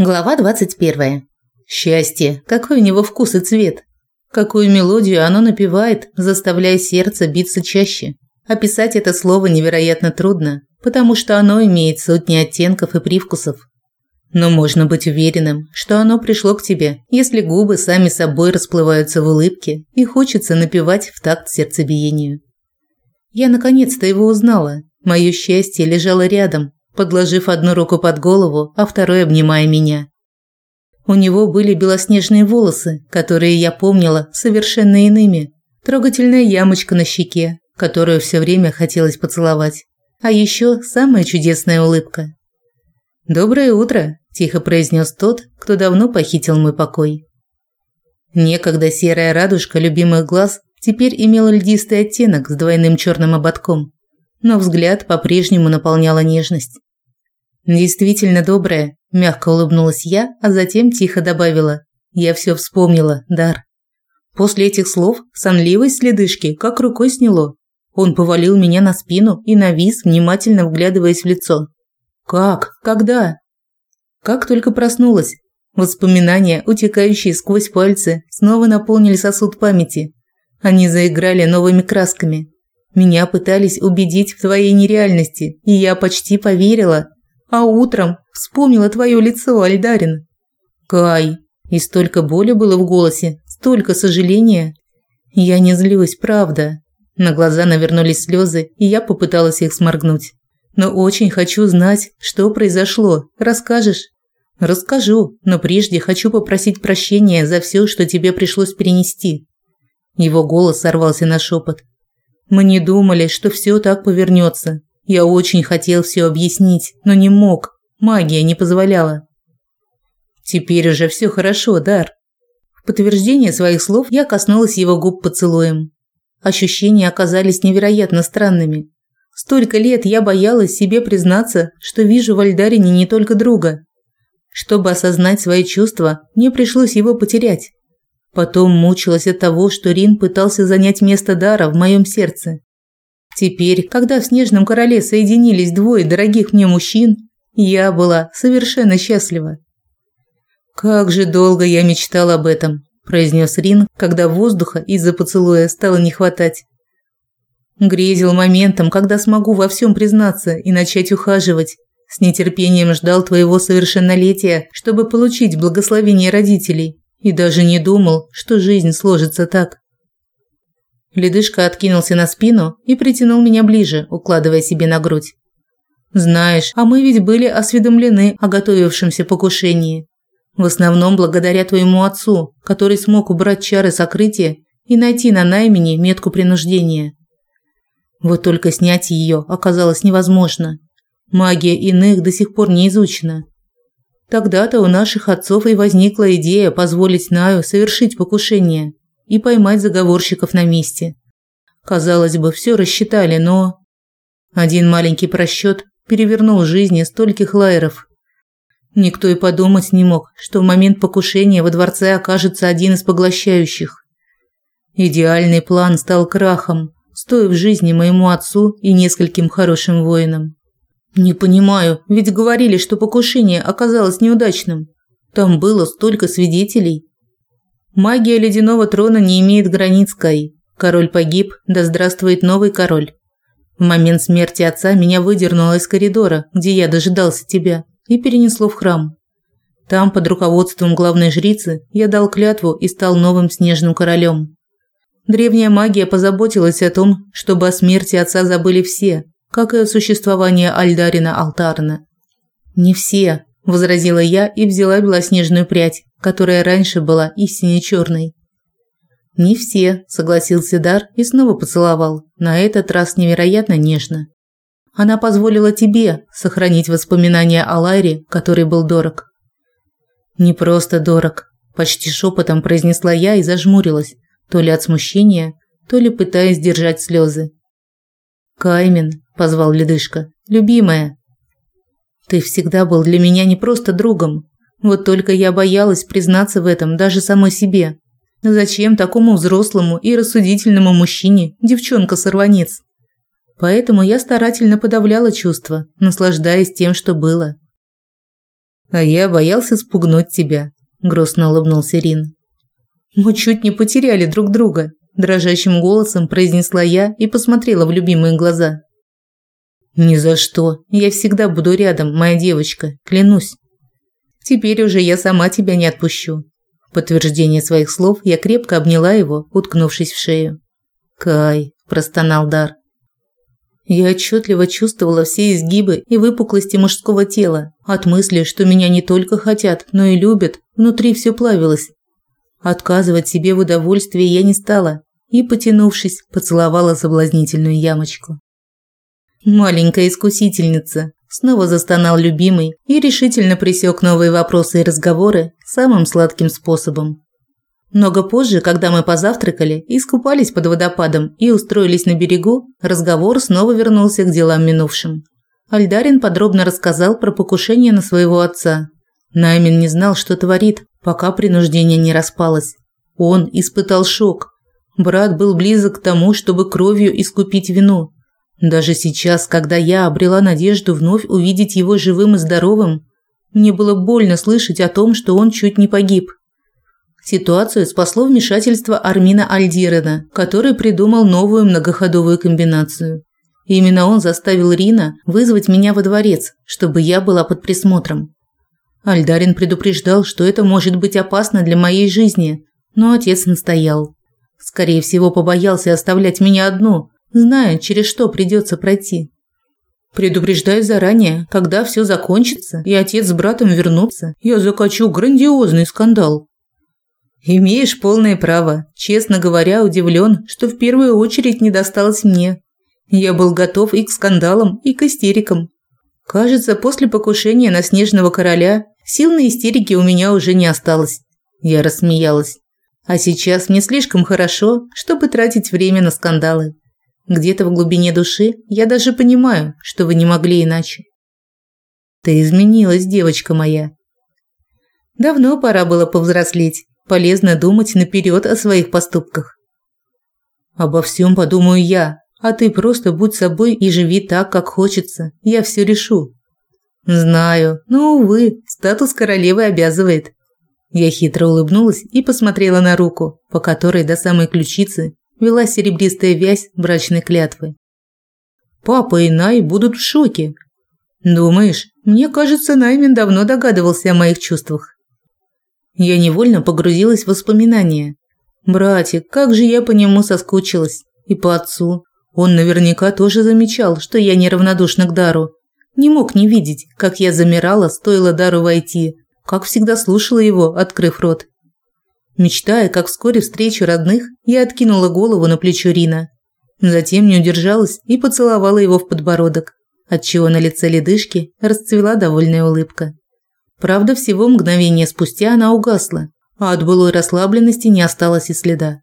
Глава 21. Счастье. Какой у него вкус и цвет. Какую мелодию оно напевает, заставляя сердце биться чаще. Описать это слово невероятно трудно, потому что оно имеет сотни оттенков и привкусов. Но можно быть уверенным, что оно пришло к тебе, если губы сами собой расплываются в улыбке и хочется напевать в такт сердцебиению. Я наконец-то его узнала. Мое счастье лежало рядом, подложив одну руку под голову, а второй обнимая меня. У него были белоснежные волосы, которые я помнила совершенно иными. Трогательная ямочка на щеке, которую все время хотелось поцеловать. А еще самая чудесная улыбка. «Доброе утро», – тихо произнес тот, кто давно похитил мой покой. Некогда серая радужка любимых глаз теперь имела льдистый оттенок с двойным черным ободком, но взгляд по-прежнему наполняла нежность. Действительно добрая, мягко улыбнулась я, а затем тихо добавила: "Я все вспомнила, Дар". После этих слов сонливость следышки как рукой сняло. Он повалил меня на спину и навис, внимательно вглядываясь в лицо. Как? Когда? Как только проснулась. Воспоминания, утекающие сквозь пальцы, снова наполнили сосуд памяти. Они заиграли новыми красками. Меня пытались убедить в твоей нереальности, и я почти поверила, а утром вспомнила твое лицо, Альдарин. Кай, и столько боли было в голосе, столько сожаления. Я не злюсь, правда. На глаза навернулись слезы, и я попыталась их сморгнуть. Но очень хочу знать, что произошло. Расскажешь? Расскажу, но прежде хочу попросить прощения за все, что тебе пришлось перенести. Его голос сорвался на шепот. Мы не думали, что все так повернется. Я очень хотел все объяснить, но не мог. Магия не позволяла. Теперь уже все хорошо, Дар. В подтверждение своих слов я коснулась его губ поцелуем. Ощущения оказались невероятно странными. Столько лет я боялась себе признаться, что вижу в Альдарине не только друга. Чтобы осознать свои чувства, мне пришлось его потерять. Потом мучилась от того, что Рин пытался занять место Дара в моем сердце. Теперь, когда в Снежном Короле соединились двое дорогих мне мужчин, я была совершенно счастлива. «Как же долго я мечтал об этом», – произнес Рин, когда воздуха из-за поцелуя стало не хватать. Грезил моментом, когда смогу во всем признаться и начать ухаживать. С нетерпением ждал твоего совершеннолетия, чтобы получить благословение родителей. И даже не думал, что жизнь сложится так. Ледышка откинулся на спину и притянул меня ближе, укладывая себе на грудь. Знаешь, а мы ведь были осведомлены о готовившемся покушении. В основном благодаря твоему отцу, который смог убрать чары сокрытия и найти на Наймине метку принуждения. Вот только снять ее оказалось невозможно. Магия иных до сих пор не изучена. Тогда-то у наших отцов и возникла идея позволить Наю совершить покушение и поймать заговорщиков на месте. Казалось бы, все рассчитали, но один маленький просчет перевернул жизни стольких лайеров. Никто и подумать не мог, что в момент покушения во дворце окажется один из поглощающих. Идеальный план стал крахом, стоив жизни моему отцу и нескольким хорошим воинам. Не понимаю, ведь говорили, что покушение оказалось неудачным. Там было столько свидетелей. Магия ледяного трона не имеет границ, Кай. Король погиб, да здравствует новый король. В момент смерти отца меня выдернуло из коридора, где я дожидался тебя, и перенесло в храм. Там, под руководством главной жрицы, я дал клятву и стал новым снежным королем. Древняя магия позаботилась о том, чтобы о смерти отца забыли все, как и о существовании Альдарина Алтарна. Не все, возразила я и взяла белоснежную прядь, которая раньше была истинно черной. Не все, согласился Дар и снова поцеловал, на этот раз невероятно нежно. Она позволила тебе сохранить воспоминания о Лайре, который был дорог. Не просто дорог, почти шепотом произнесла я и зажмурилась, то ли от смущения, то ли пытаясь сдержать слезы. Каймен, позвал ледышка. Любимая, ты всегда был для меня не просто другом. Вот только я боялась признаться в этом даже самой себе. Зачем такому взрослому и рассудительному мужчине девчонка-сорванец? Поэтому я старательно подавляла чувства, наслаждаясь тем, что было. А я боялся спугнуть тебя, грустно улыбнулся Рин. Мы чуть не потеряли друг друга, дрожащим голосом произнесла я и посмотрела в любимые глаза. Ни за что. Я всегда буду рядом, моя девочка, клянусь. Теперь уже я сама тебя не отпущу. В подтверждение своих слов я крепко обняла его, уткнувшись в шею. Кай, простонал Дар. Я отчетливо чувствовала все изгибы и выпуклости мужского тела. От мысли, что меня не только хотят, но и любят, внутри все плавилось. Отказывать себе в удовольствии я не стала и, потянувшись, поцеловала соблазнительную ямочку. Маленькая искусительница, снова застонал любимый и решительно пресек новые вопросы и разговоры самым сладким способом. Много позже, когда мы позавтракали, искупались под водопадом и устроились на берегу, разговор снова вернулся к делам минувшим. Альдарин подробно рассказал про покушение на своего отца. Наймин не знал, что творит, пока принуждение не распалось. Он испытал шок. Брат был близок к тому, чтобы кровью искупить вину. Даже сейчас, когда я обрела надежду вновь увидеть его живым и здоровым, мне было больно слышать о том, что он чуть не погиб. Ситуацию спасло вмешательство Армина Альдирена, который придумал новую многоходовую комбинацию. Именно он заставил Рина вызвать меня во дворец, чтобы я была под присмотром. Альдарин предупреждал, что это может быть опасно для моей жизни, но отец настоял. Скорее всего, побоялся оставлять меня одну, зная, через что придется пройти. Предупреждаю заранее, когда все закончится и отец с братом вернутся, я закачу грандиозный скандал. Имеешь полное право. Честно говоря, удивлен, что в первую очередь не досталось мне. Я был готов и к скандалам, и к истерикам. Кажется, после покушения на снежного короля сил на истерики у меня уже не осталось. Я рассмеялась. А сейчас мне слишком хорошо, чтобы тратить время на скандалы. Где-то в глубине души я даже понимаю, что вы не могли иначе. Ты изменилась, девочка моя. Давно пора было повзрослеть. Полезно думать наперед о своих поступках. Обо всем подумаю я, а ты просто будь собой и живи так, как хочется. Я все решу. Знаю, но увы, статус королевы обязывает. Я хитро улыбнулась и посмотрела на руку, по которой до самой ключицы вела серебристая вязь брачной клятвы. Папа и Най будут в шоке. Думаешь, мне кажется, Наймин давно догадывался о моих чувствах. Я невольно погрузилась в воспоминания. Братик, как же я по нему соскучилась. И по отцу. Он наверняка тоже замечал, что я неравнодушна к Дару. Не мог не видеть, как я замирала, стоило Дару войти. Как всегда слушала его, открыв рот. Мечтая, как вскоре встречу родных, я откинула голову на плечо Рина. Затем не удержалась и поцеловала его в подбородок, отчего на лице ледышки расцвела довольная улыбка. Правда, всего мгновение спустя она угасла, а от былой расслабленности не осталось и следа.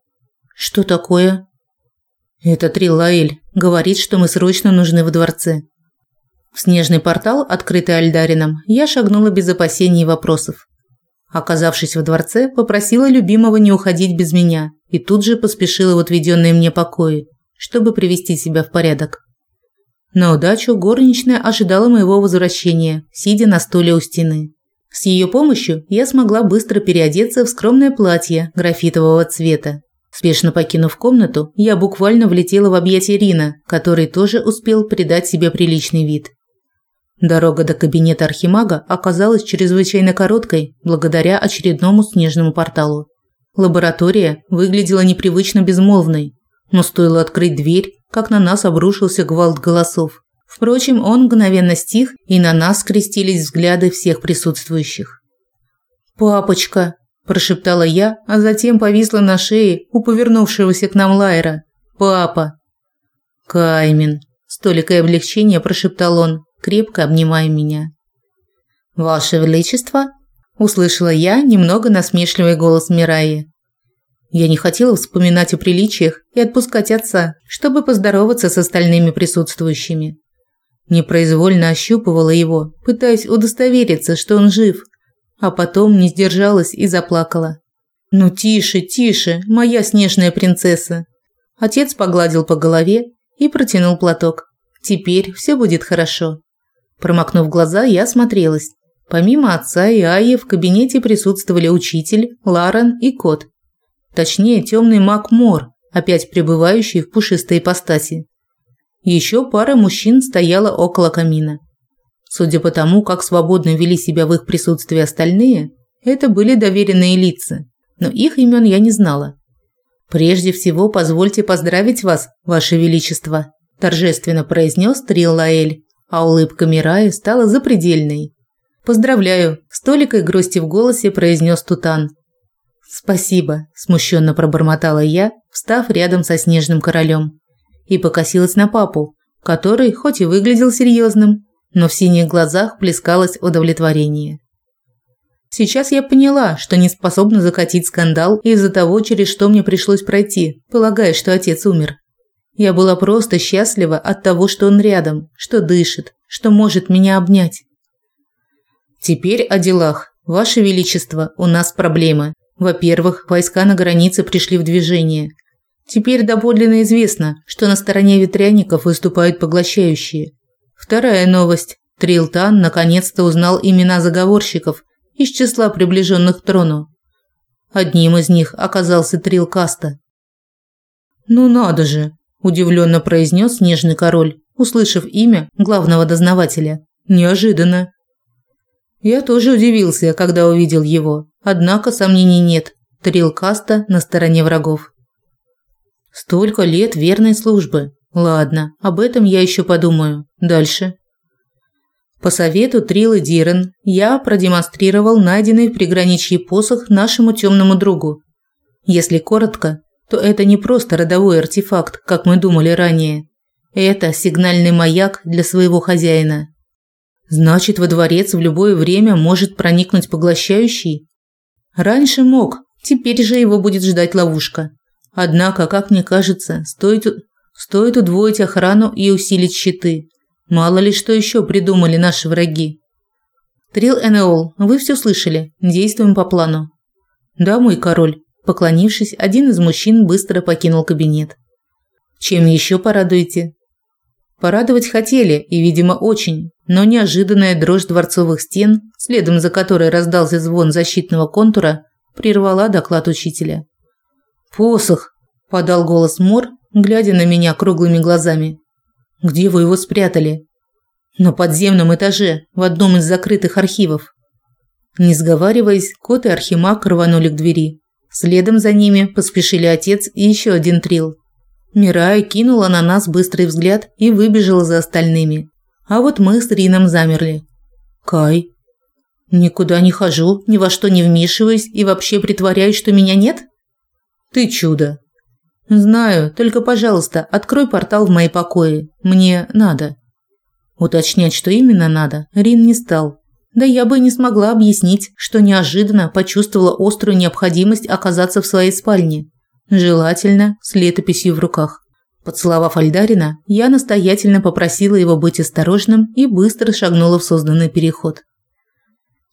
Что такое? Это Трилаэль говорит, что мы срочно нужны в дворце. В снежный портал, открытый Альдарином, я шагнула без опасений и вопросов. Оказавшись во дворце, попросила любимого не уходить без меня и тут же поспешила в отведенные мне покои, чтобы привести себя в порядок. На удачу горничная ожидала моего возвращения, сидя на стуле у стены. С ее помощью я смогла быстро переодеться в скромное платье графитового цвета. Спешно покинув комнату, я буквально влетела в объятия Рина, который тоже успел придать себе приличный вид. Дорога до кабинета архимага оказалась чрезвычайно короткой благодаря очередному снежному порталу. Лаборатория выглядела непривычно безмолвной, но стоило открыть дверь, как на нас обрушился гвалт голосов. Впрочем, он мгновенно стих, и на нас скрестились взгляды всех присутствующих. «Папочка!» – прошептала я, а затем повисла на шее у повернувшегося к нам Лайра. «Папа!» «Каймен!» – столикое облегчение прошептал он, крепко обнимая меня. «Ваше Величество!» – услышала я немного насмешливый голос Мираи. Я не хотела вспоминать о приличиях и отпускать отца, чтобы поздороваться с остальными присутствующими. Непроизвольно ощупывала его, пытаясь удостовериться, что он жив, а потом не сдержалась и заплакала. «Ну тише, тише, моя снежная принцесса!» Отец погладил по голове и протянул платок. «Теперь все будет хорошо». Промокнув глаза, я осмотрелась. Помимо отца и Аи в кабинете присутствовали учитель, Ларен и кот. Точнее, темный маг Мор, опять пребывающий в пушистой ипостаси. Еще пара мужчин стояла около камина. Судя по тому, как свободно вели себя в их присутствии остальные, это были доверенные лица, но их имен я не знала. «Прежде всего, позвольте поздравить вас, Ваше Величество», – торжественно произнес Трил Лаэль, а улыбка Мираи стала запредельной. «Поздравляю», – с толикой грусти в голосе произнес Тутан. «Спасибо», – смущенно пробормотала я, встав рядом со Снежным Королем и покосилась на папу, который, хоть и выглядел серьезным, но в синих глазах плескалось удовлетворение. Сейчас я поняла, что не способна закатить скандал из-за того, через что мне пришлось пройти, полагая, что отец умер. Я была просто счастлива от того, что он рядом, что дышит, что может меня обнять. Теперь о делах. Ваше величество, у нас проблемы. Во-первых, войска на границе пришли в движение. Теперь доподлинно известно, что на стороне ветряников выступают поглощающие. Вторая новость. Трилтан наконец-то узнал имена заговорщиков из числа приближенных к трону. Одним из них оказался Трилкаста. «Ну надо же!» – удивленно произнес Снежный Король, услышав имя главного дознавателя. «Неожиданно!» Я тоже удивился, когда увидел его, однако сомнений нет. Трилкаста на стороне врагов. Столько лет верной службы. Ладно, об этом я еще подумаю. Дальше. По совету Трилы Дирен я продемонстрировал найденный в приграничье посох нашему темному другу. Если коротко, то это не просто родовой артефакт, как мы думали ранее. Это сигнальный маяк для своего хозяина. Значит, во дворец в любое время может проникнуть поглощающий? Раньше мог, теперь же его будет ждать ловушка. Однако, как мне кажется, стоит, стоит удвоить охрану и усилить щиты. Мало ли что еще придумали наши враги. Трил Энеол, вы все слышали. Действуем по плану. Да, мой король. Поклонившись, один из мужчин быстро покинул кабинет. Чем еще порадуете? Порадовать хотели, и, видимо, очень, но неожиданная дрожь дворцовых стен, следом за которой раздался звон защитного контура, прервала доклад учителя. «Посох!» – подал голос Мор, глядя на меня круглыми глазами. «Где вы его спрятали?» «На подземном этаже, в одном из закрытых архивов». Не сговариваясь, кот и архимаг рванули к двери. Следом за ними поспешили отец и еще один трил. Мирай кинула на нас быстрый взгляд и выбежала за остальными. А вот мы с Рином замерли. «Кай?» «Никуда не хожу, ни во что не вмешиваюсь и вообще притворяюсь, что меня нет?» Ты чудо. Знаю, только, пожалуйста, открой портал в мои покои. Мне надо. Уточнять, что именно надо, Рин не стал. Да я бы не смогла объяснить, что неожиданно почувствовала острую необходимость оказаться в своей спальне, желательно с летописью в руках. Поцеловав Альдарина, я настоятельно попросила его быть осторожным и быстро шагнула в созданный переход.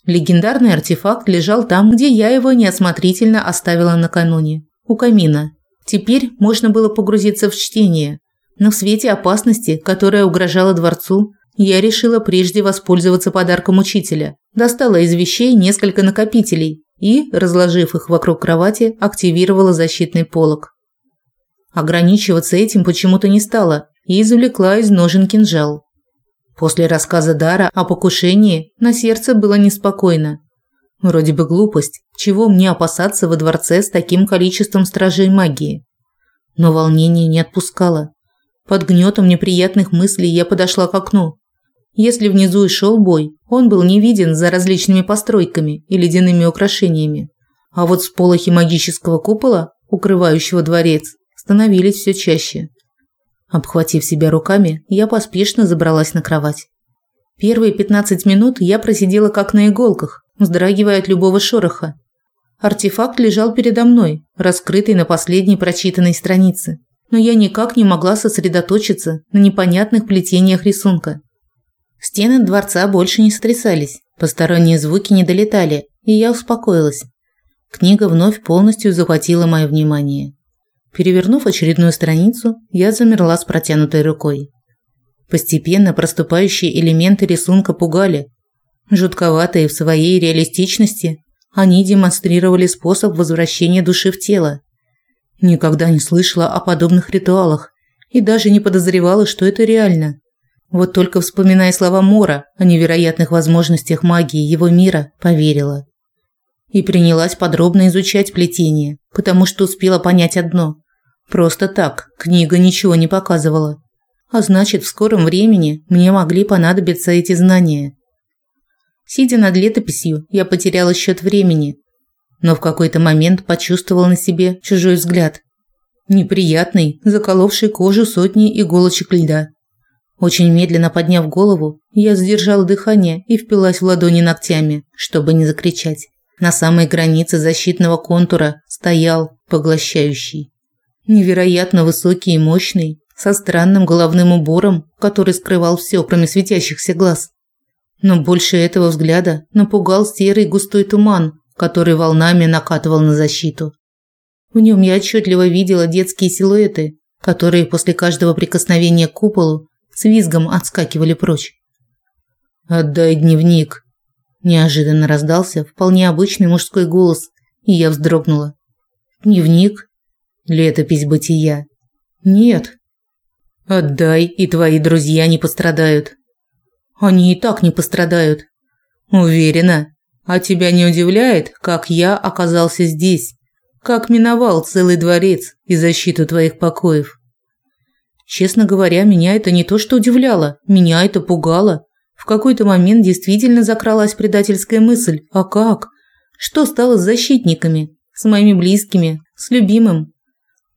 Легендарный артефакт лежал там, где я его неосмотрительно оставила накануне у камина. Теперь можно было погрузиться в чтение, но в свете опасности, которая угрожала дворцу, я решила прежде воспользоваться подарком учителя. Достала из вещей несколько накопителей и, разложив их вокруг кровати, активировала защитный полог. Ограничиваться этим почему-то не стала и извлекла из ножен кинжал. После рассказа Дара о покушении на сердце было неспокойно. Вроде бы глупость, чего мне опасаться во дворце с таким количеством стражей магии? Но волнение не отпускало. Под гнетом неприятных мыслей я подошла к окну. Если внизу и шел бой, он был не виден за различными постройками и ледяными украшениями. А вот сполохи магического купола, укрывающего дворец, становились все чаще. Обхватив себя руками, я поспешно забралась на кровать. Первые 15 минут я просидела как на иголках, вздрагивая от любого шороха. Артефакт лежал передо мной, раскрытый на последней прочитанной странице, но я никак не могла сосредоточиться на непонятных плетениях рисунка. Стены дворца больше не сотрясались, посторонние звуки не долетали, и я успокоилась. Книга вновь полностью захватила мое внимание. Перевернув очередную страницу, я замерла с протянутой рукой. Постепенно проступающие элементы рисунка пугали, Жутковатые в своей реалистичности, они демонстрировали способ возвращения души в тело. Никогда не слышала о подобных ритуалах и даже не подозревала, что это реально. Вот только вспоминая слова Мора о невероятных возможностях магии его мира, поверила. И принялась подробно изучать плетение, потому что успела понять одно. Просто так книга ничего не показывала. А значит, в скором времени мне могли понадобиться эти знания. Сидя над летописью, я потеряла счет времени, но в какой-то момент почувствовала на себе чужой взгляд. Неприятный, заколовший кожу сотни иголочек льда. Очень медленно подняв голову, я сдержала дыхание и впилась в ладони ногтями, чтобы не закричать. На самой границе защитного контура стоял поглощающий. Невероятно высокий и мощный, со странным головным убором, который скрывал все, кроме светящихся глаз. Но больше этого взгляда напугал серый густой туман, который волнами накатывал на защиту. В нем я отчетливо видела детские силуэты, которые после каждого прикосновения к куполу с визгом отскакивали прочь. «Отдай дневник», – неожиданно раздался вполне обычный мужской голос, и я вздрогнула. «Дневник? Летопись бытия?» «Нет, Отдай, и твои друзья не пострадают. Они и так не пострадают. Уверена. А тебя не удивляет, как я оказался здесь? Как миновал целый дворец и защиту твоих покоев? Честно говоря, меня это не то что удивляло, меня это пугало. В какой-то момент действительно закралась предательская мысль: а как? Что стало с защитниками, с моими близкими, с любимым?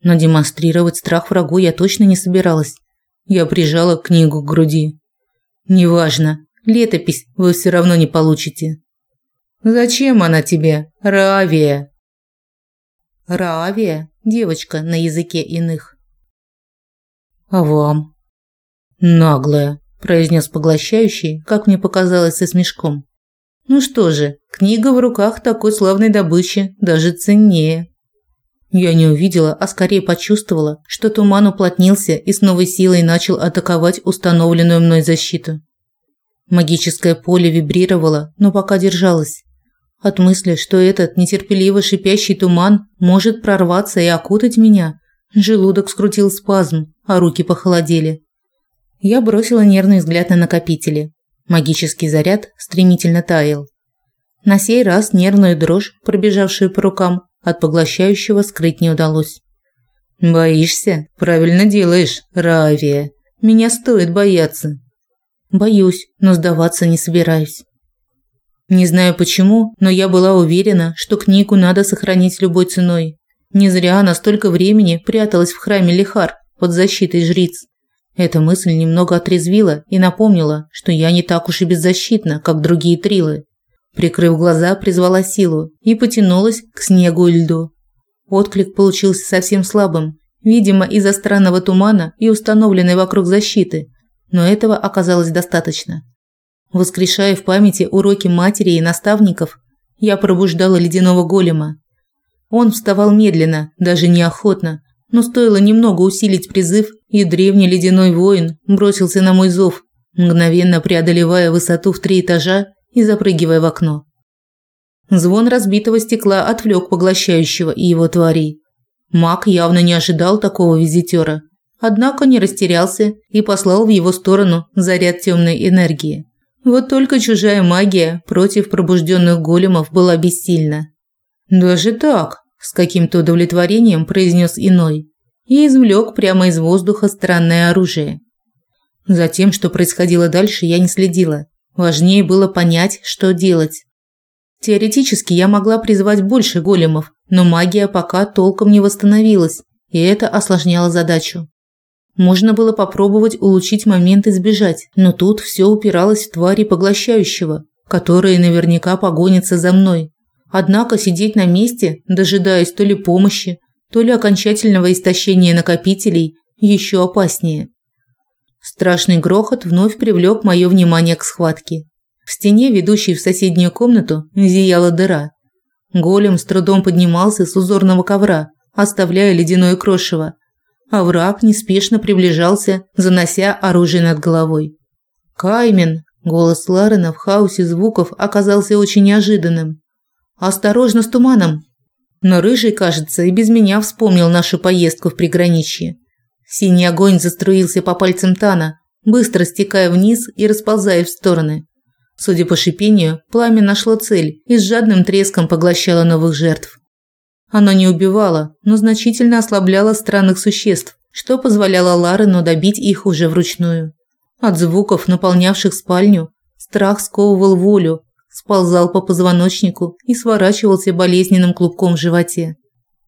Но демонстрировать страх врагу я точно не собиралась. Я прижала книгу к груди. Неважно, летопись вы все равно не получите. Зачем она тебе, Равия? Равия девочка на языке иных. А вам? Наглая, произнес поглощающий, как мне показалось, со смешком. Ну что же, книга в руках такой славной добычи даже ценнее. Я не увидела, а скорее почувствовала, что туман уплотнился и с новой силой начал атаковать установленную мной защиту. Магическое поле вибрировало, но пока держалось. От мысли, что этот нетерпеливо шипящий туман может прорваться и окутать меня, желудок скрутил спазм, а руки похолодели. Я бросила нервный взгляд на накопители. Магический заряд стремительно таял. На сей раз нервную дрожь, пробежавшую по рукам, от поглощающего скрыть не удалось. Боишься? Правильно делаешь, Равия. Меня стоит бояться. Боюсь, но сдаваться не собираюсь. Не знаю почему, но я была уверена, что книгу надо сохранить любой ценой. Не зря она столько времени пряталась в храме Лихар под защитой жриц. Эта мысль немного отрезвила и напомнила, что я не так уж и беззащитна, как другие трилы. Прикрыв глаза, призвала силу и потянулась к снегу и льду. Отклик получился совсем слабым, видимо, из-за странного тумана и установленной вокруг защиты, но этого оказалось достаточно. Воскрешая в памяти уроки матери и наставников, я пробуждала ледяного голема. Он вставал медленно, даже неохотно, но стоило немного усилить призыв, и древний ледяной воин бросился на мой зов, мгновенно преодолевая высоту в три этажа и запрыгивая в окно. Звон разбитого стекла отвлек поглощающего и его тварей. Маг явно не ожидал такого визитера, однако не растерялся и послал в его сторону заряд темной энергии. Вот только чужая магия против пробужденных големов была бессильна. «Даже так?» – с каким-то удовлетворением произнес иной и извлек прямо из воздуха странное оружие. За тем, что происходило дальше, я не следила. Важнее было понять, что делать. Теоретически я могла призвать больше големов, но магия пока толком не восстановилась, и это осложняло задачу. Можно было попробовать улучшить момент и сбежать, но тут все упиралось в твари поглощающего, которые наверняка погонятся за мной. Однако сидеть на месте, дожидаясь то ли помощи, то ли окончательного истощения накопителей, еще опаснее. Страшный грохот вновь привлек мое внимание к схватке. В стене, ведущей в соседнюю комнату, зияла дыра. Голем с трудом поднимался с узорного ковра, оставляя ледяное крошево, а враг неспешно приближался, занося оружие над головой. «Каймен!» – Голос Ларена в хаосе звуков оказался очень неожиданным. «Осторожно с туманом!» Но Рыжий, кажется, и без меня вспомнил нашу поездку в приграничье. Синий огонь заструился по пальцам Тана, быстро стекая вниз и расползая в стороны. Судя по шипению, пламя нашло цель и с жадным треском поглощало новых жертв. Оно не убивало, но значительно ослабляло странных существ, что позволяло Ларену добить их уже вручную. От звуков, наполнявших спальню, страх сковывал волю, сползал по позвоночнику и сворачивался болезненным клубком в животе.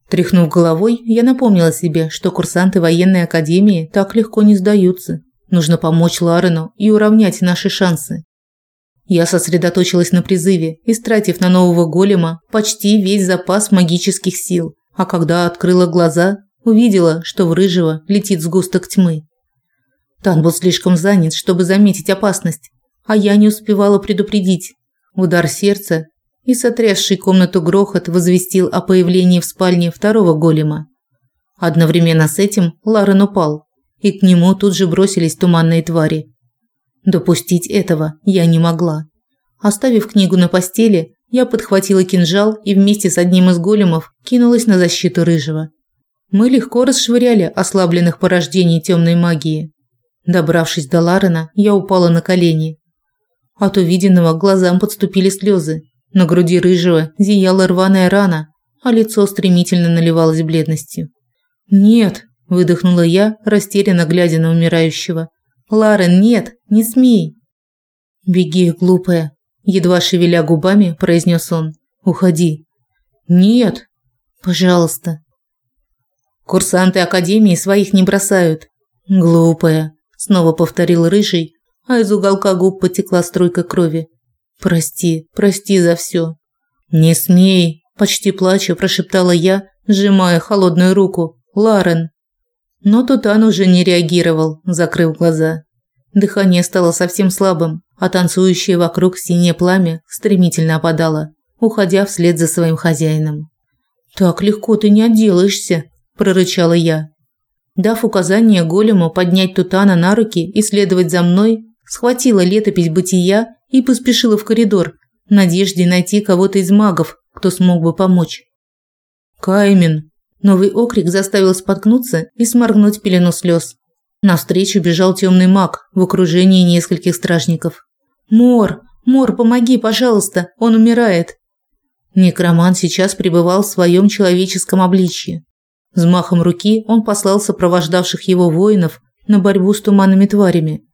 Тряхнув головой, я напомнила себе, что курсанты военной академии так легко не сдаются. Нужно помочь Ларену и уравнять наши шансы. Я сосредоточилась на призыве, истратив на нового голема почти весь запас магических сил, а когда открыла глаза, увидела, что в рыжего летит сгусток тьмы. Тан был слишком занят, чтобы заметить опасность, а я не успевала предупредить. Удар сердца и сотрясший комнату грохот возвестил о появлении в спальне второго голема. Одновременно с этим Ларен упал, и к нему тут же бросились туманные твари. Допустить этого я не могла. Оставив книгу на постели, я подхватила кинжал и вместе с одним из големов кинулась на защиту рыжего. Мы легко расшвыряли ослабленных порождений темной магии. Добравшись до Ларена, я упала на колени. От увиденного глазам подступили слезы. На груди рыжего зияла рваная рана, а лицо стремительно наливалось бледностью. «Нет!» – выдохнула я, растерянно глядя на умирающего. «Ларен, нет! Не смей!» «Беги, глупая!» – едва шевеля губами, произнес он. «Уходи!» «Нет!» «Пожалуйста!» «Курсанты Академии своих не бросают!» «Глупая!» – снова повторил Рыжий, а из уголка губ потекла струйка крови. Прости, прости за все. Не смей, почти плача прошептала я, сжимая холодную руку. Ларен. Но Тутан уже не реагировал, закрыв глаза. Дыхание стало совсем слабым, а танцующее вокруг синее пламя стремительно опадало, уходя вслед за своим хозяином. «Так легко ты не отделаешься», – прорычала я. Дав указание голему поднять Тутана на руки и следовать за мной, схватила летопись бытия и поспешила в коридор, в надежде найти кого-то из магов, кто смог бы помочь. «Каймен!» Новый окрик заставил споткнуться и сморгнуть пелену слез. Навстречу бежал темный маг в окружении нескольких стражников. «Мор! Мор, помоги, пожалуйста! Он умирает!» Некроман сейчас пребывал в своем человеческом обличье. Взмахом руки он послал сопровождавших его воинов на борьбу с туманными тварями,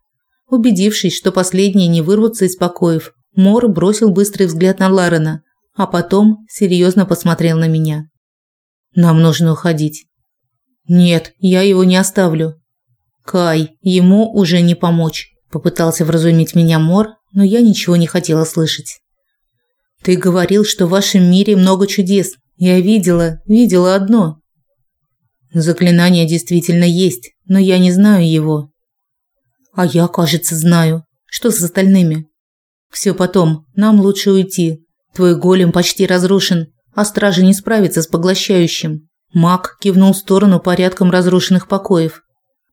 Убедившись, что последние не вырвутся из покоев, Мор бросил быстрый взгляд на Ларена, а потом серьезно посмотрел на меня. «Нам нужно уходить». «Нет, я его не оставлю». «Кай, ему уже не помочь», – попытался вразумить меня Мор, но я ничего не хотела слышать. «Ты говорил, что в вашем мире много чудес. Я видела, видела одно». «Заклинание действительно есть, но я не знаю его. А я, кажется, знаю. Что с остальными? Все потом. Нам лучше уйти. Твой голем почти разрушен, а стражи не справятся с поглощающим. Маг кивнул в сторону порядком разрушенных покоев.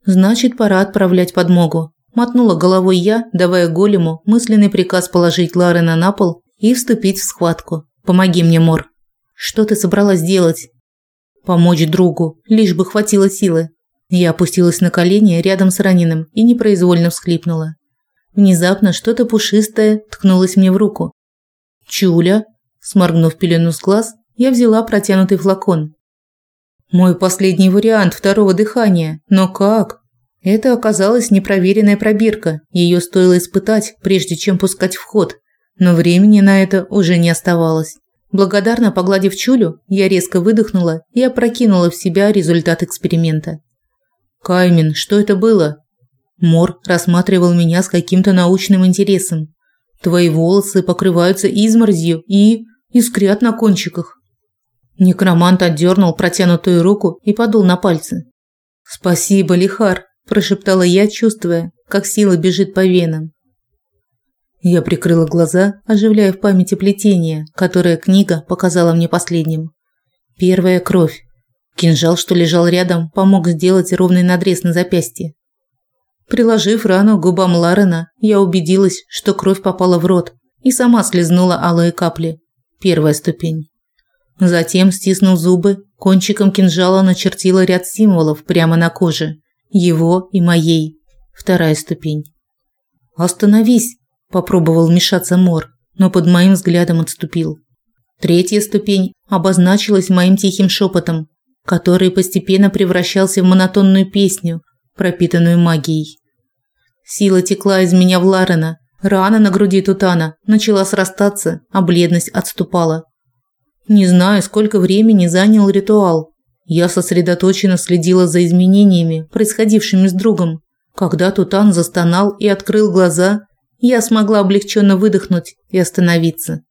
Значит, пора отправлять подмогу. Мотнула головой я, давая голему мысленный приказ положить Ларена на пол и вступить в схватку. Помоги мне, Мор. Что ты собралась делать? Помочь другу, лишь бы хватило силы. Я опустилась на колени рядом с раненым и непроизвольно всхлипнула. Внезапно что-то пушистое ткнулось мне в руку. «Чуля!» Сморгнув пелену с глаз, я взяла протянутый флакон. Мой последний вариант второго дыхания. Но как? Это оказалась непроверенная пробирка. Ее стоило испытать, прежде чем пускать в ход. Но времени на это уже не оставалось. Благодарно погладив чулю, я резко выдохнула и опрокинула в себя результат эксперимента. Каймен, что это было? Мор рассматривал меня с каким-то научным интересом. Твои волосы покрываются изморозью и искрят на кончиках. Некромант отдернул протянутую руку и подул на пальцы. «Спасибо, Лихар», – прошептала я, чувствуя, как сила бежит по венам. Я прикрыла глаза, оживляя в памяти плетение, которое книга показала мне последним. Первая кровь. Кинжал, что лежал рядом, помог сделать ровный надрез на запястье. Приложив рану к губам Ларена, я убедилась, что кровь попала в рот, и сама слезнула алые капли. Первая ступень. Затем, стиснув зубы, кончиком кинжала начертила ряд символов прямо на коже. Его и моей. Вторая ступень. «Остановись!» – попробовал вмешаться Мор, но под моим взглядом отступил. Третья ступень обозначилась моим тихим шепотом, который постепенно превращался в монотонную песню, пропитанную магией. Сила текла из меня в Ларена, рана на груди Тутана начала срастаться, а бледность отступала. Не знаю, сколько времени занял ритуал. Я сосредоточенно следила за изменениями, происходившими с другом. Когда Тутан застонал и открыл глаза, я смогла облегченно выдохнуть и остановиться.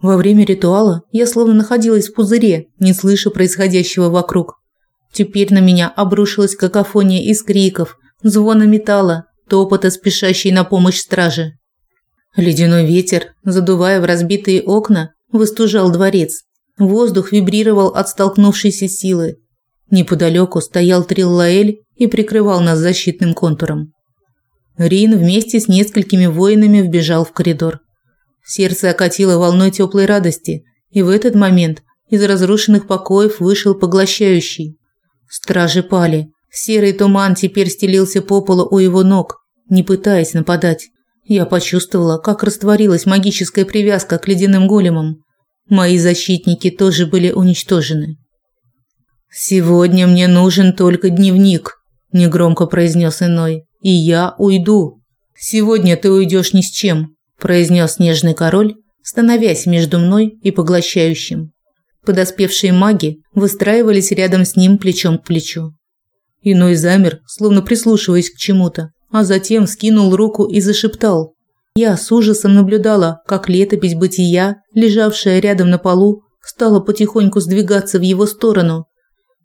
Во время ритуала я словно находилась в пузыре, не слыша происходящего вокруг. Теперь на меня обрушилась какофония из криков, звона металла, топота спешащей на помощь стражи. Ледяной ветер, задувая в разбитые окна, выстужал дворец. Воздух вибрировал от столкнувшейся силы. Неподалеку стоял Триллаэль и прикрывал нас защитным контуром. Рин вместе с несколькими воинами вбежал в коридор. Сердце окатило волной теплой радости, и в этот момент из разрушенных покоев вышел поглощающий. Стражи пали. Серый туман теперь стелился по полу у его ног, не пытаясь нападать. Я почувствовала, как растворилась магическая привязка к ледяным големам. Мои защитники тоже были уничтожены. Сегодня мне нужен только дневник, негромко произнес иной. И я уйду. Сегодня ты уйдешь ни с чем, произнес нежный король, становясь между мной и поглощающим. Подоспевшие маги выстраивались рядом с ним плечом к плечу. Иной замер, словно прислушиваясь к чему-то, а затем скинул руку и зашептал. Я с ужасом наблюдала, как летопись бытия, лежавшая рядом на полу, стала потихоньку сдвигаться в его сторону.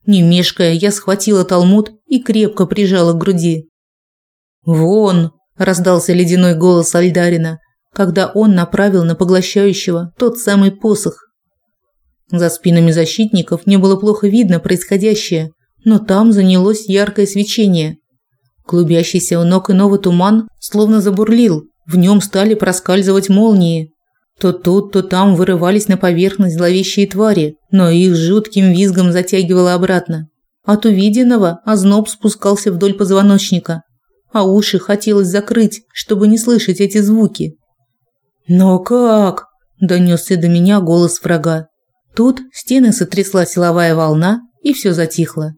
Не мешкая, я схватила талмуд и крепко прижала к груди. «Вон!» – раздался ледяной голос Альдарина, когда он направил на поглощающего тот самый посох. За спинами защитников не было плохо видно происходящее, но там занялось яркое свечение. Клубящийся у ног иного туман словно забурлил, в нем стали проскальзывать молнии. То тут, то там вырывались на поверхность зловещие твари, но их жутким визгом затягивало обратно. От увиденного озноб спускался вдоль позвоночника, а уши хотелось закрыть, чтобы не слышать эти звуки. «Но как?» – донесся до меня голос врага. Тут стены сотрясла силовая волна, и все затихло.